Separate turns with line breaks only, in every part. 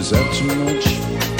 Is that too much?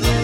Well,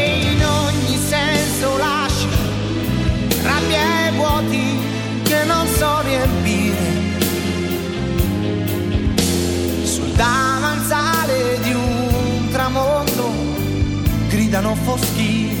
Koski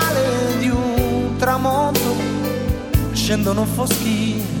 scendono foschi.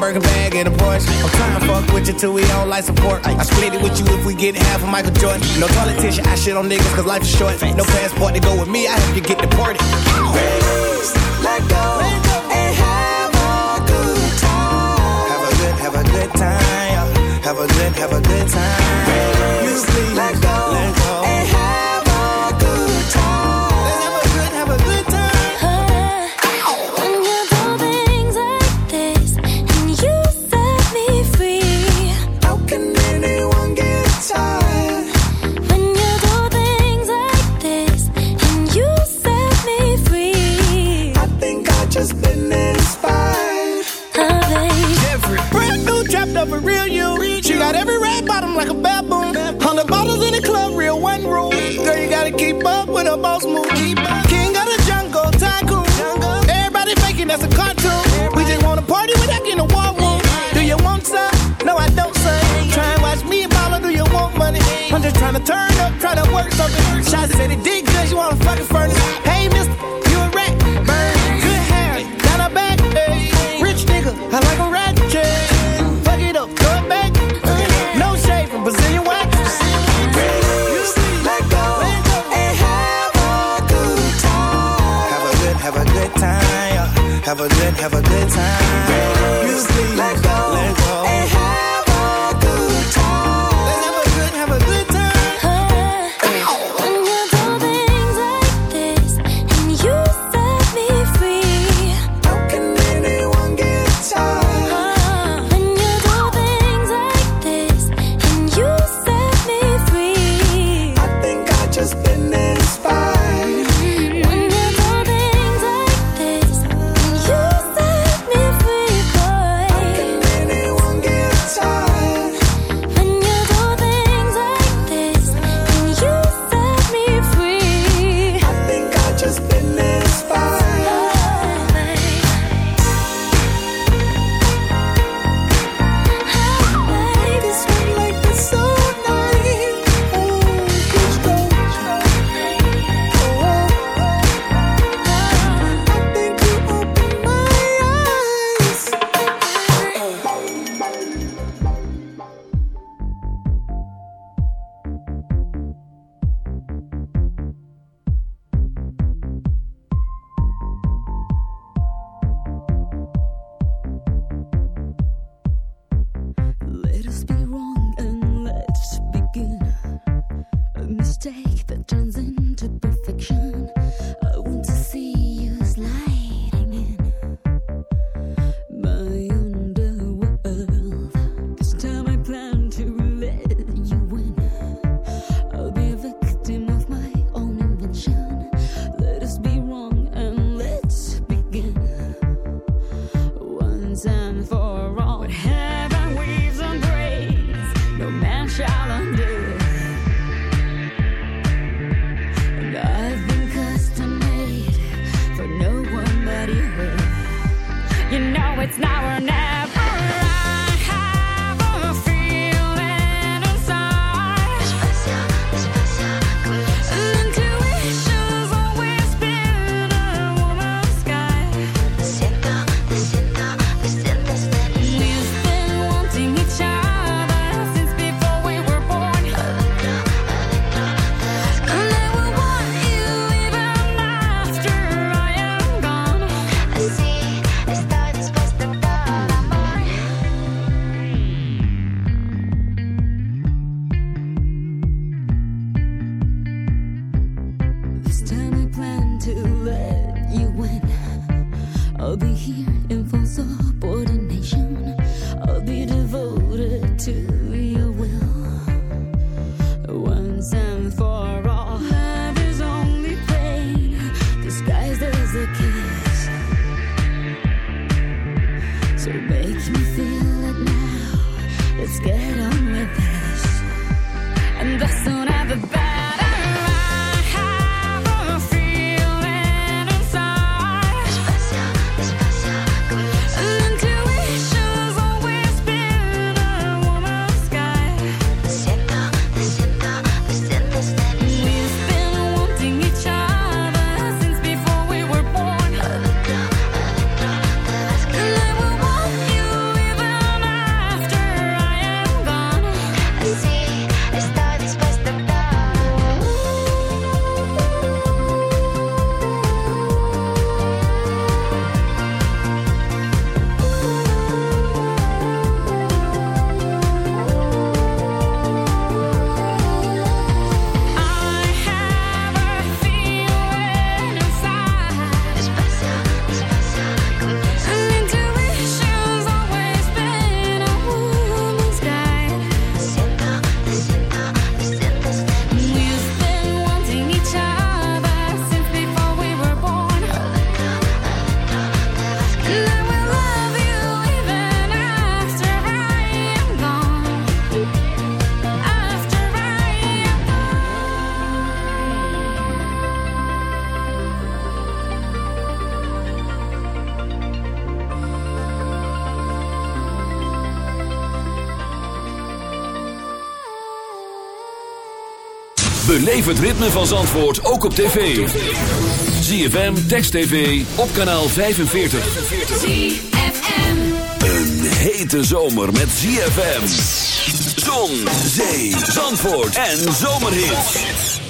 burger bag in a Porsche. I'm trying to fuck with you till we on life support. I split it with you if we get half of Michael Jordan. No tissue, I shit on niggas cause life is short. No passport to go with me, I help you get deported.
Let go and have a good time.
Have a good, have a good time. Have a good, have a good time. Please
Let go
let go.
here.
Beleef het ritme van Zandvoort ook op tv. ZFM, Text TV, op kanaal 45. Een hete zomer met ZFM. Zon, zee, Zandvoort en zomerhit.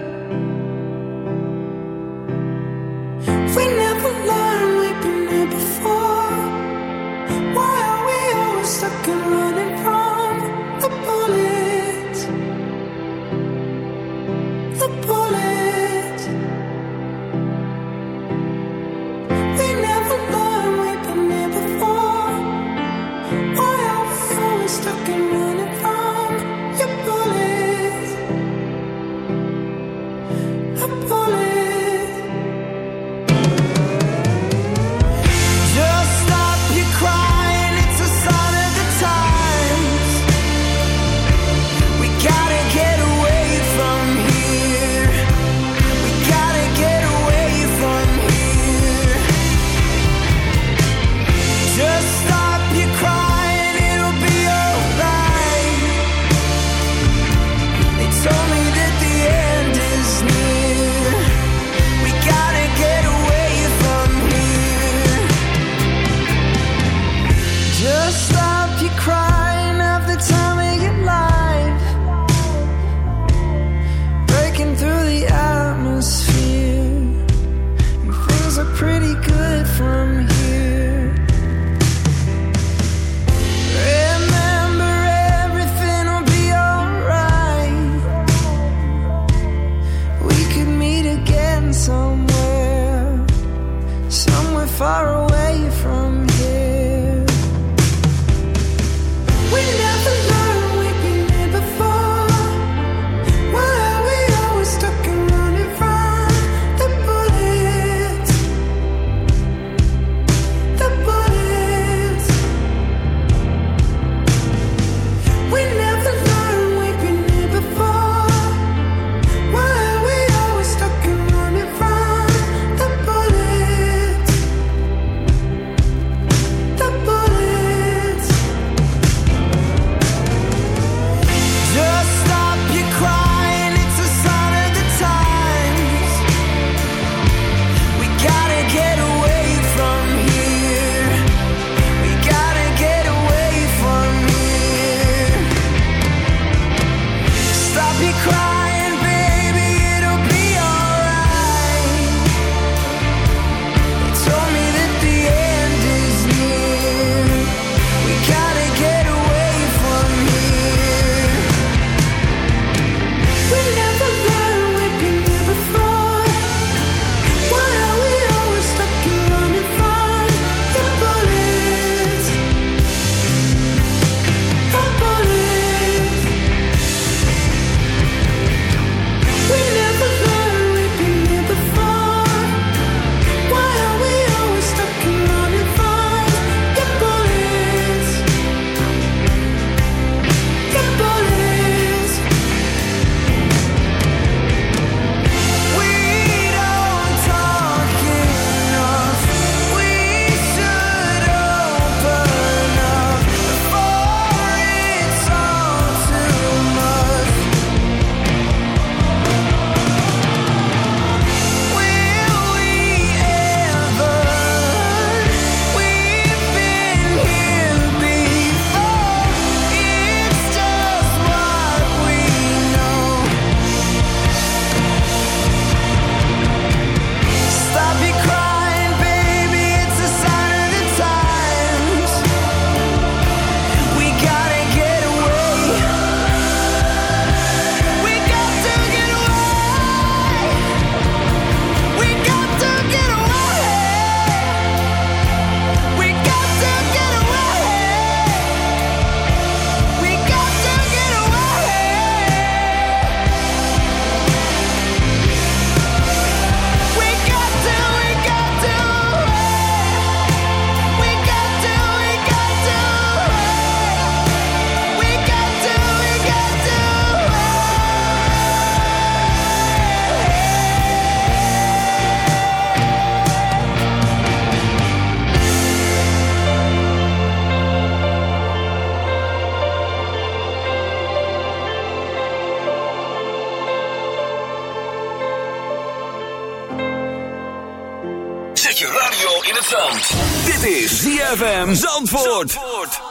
ZFM Zandvoort.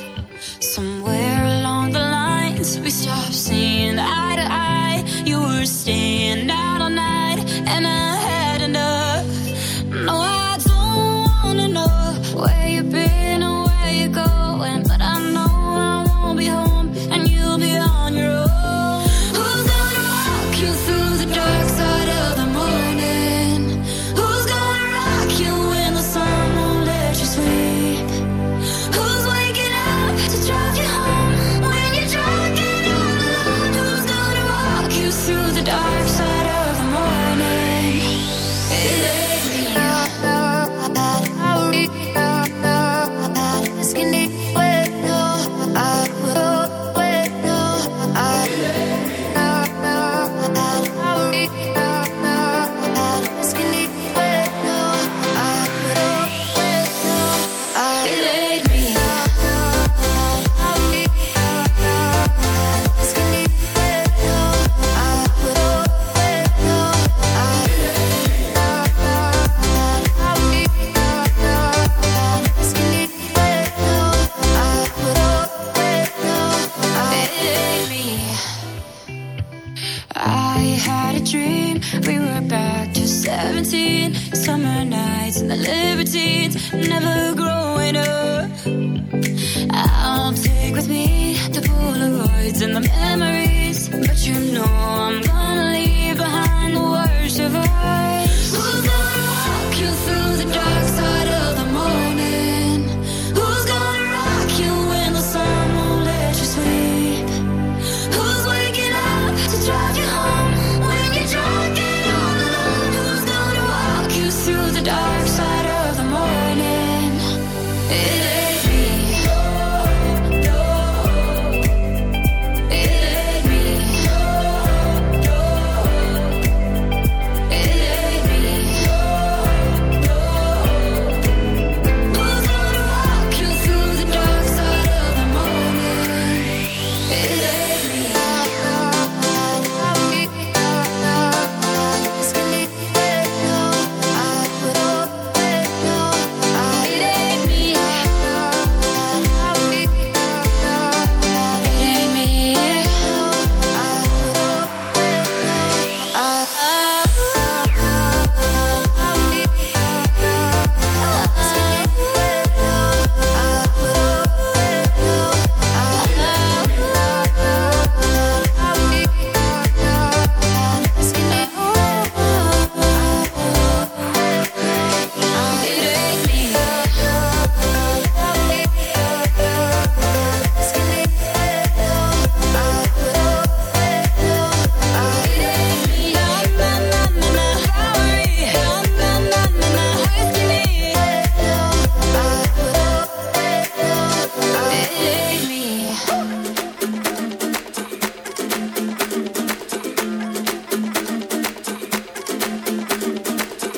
me the Polaroids and the memories, but you know I'm gone.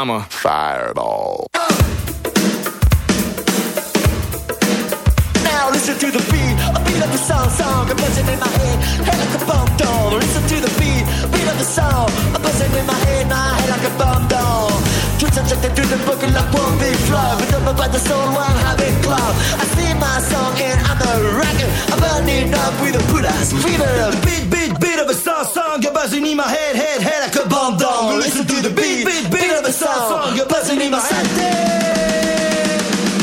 I'm
a
Fireball.
Now listen to the beat, a beat of the song, song, a buzzing in my head, head like a bomb doll. Listen to the beat, beat of the song, a buzzing in my head, my head like a bomb doll. Twitch subjected to the book like one big flow, but up by the soul, one habit club. I sing my song and I'm a rocker, I'm burning up with a put ass fever. Beat, beat, beat of a song, song, you're buzzing in my head, head, head like a bomb doll. Listen to the beat, beat, beat of a song, song, you're buzzing in my head.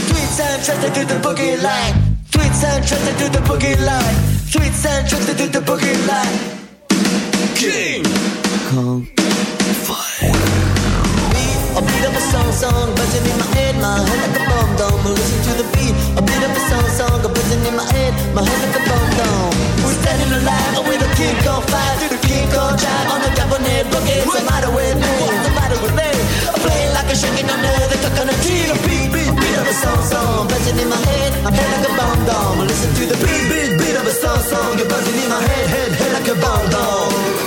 Tweets and trusted to the boogie line. Tweets and trusted to the boogie line. Tweets and trusted to the boogie line. King Kong song, buzzing in my head, my head like a bomb dome. Listen to the beat. A beat of a song, song, a buzzing in my head, my head like a bomb dome. We're standing alive with a king on fire, through the king on drive on the cabinet boogie. What's the matter with me? What's the matter with me? I'm playing like a shaking under the coconut tree. The beat, beat, beat of a song, song, buzzing in my head, my head like a bomb dome. Listen to the beat, beat, beat of a song, song, you're buzzing in my head, head, head like a bomb dome.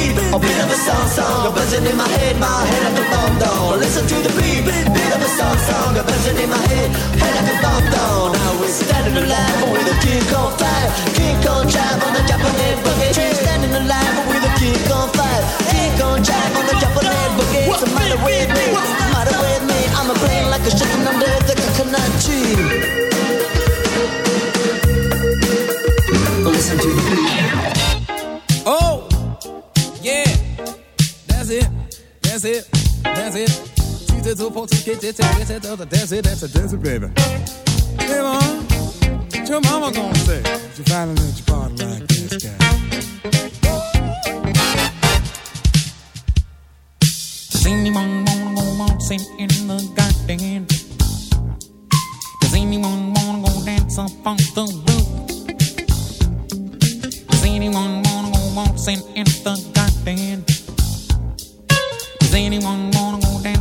Beat, a beat of the sound sound, buzzing in my head, my head like a bomb down. Listen to the beat, beat of the sound sound, buzzing in my head, head like a bomb down. Now we're standing alive with a king on fire, king on jive on the Japanese boogie. We're standing alive with a king on fire, king on jive on the Japanese boogie. What's the matter with me?
Two, get it, it, that's it, that's that's it, baby. Hey, mom, what your mama gonna say? She finally let you party like this guy.
Does anyone wanna go waltzing in the garden? Does anyone wanna go dance up on the roof? Does anyone wanna go waltzing in the garden? Does anyone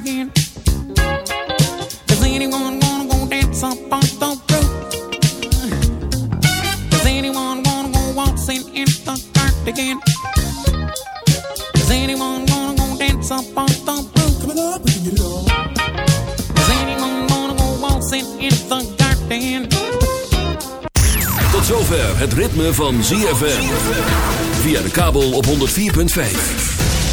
Garden? Does anyone wanna go dance up on the roof? Anyone wanna go in the cardigan? Does anyone wanna go dance up on the roof? Anyone wanna go in the garden?
Tot zover het ritme van ZFM. Via de kabel op 104.5.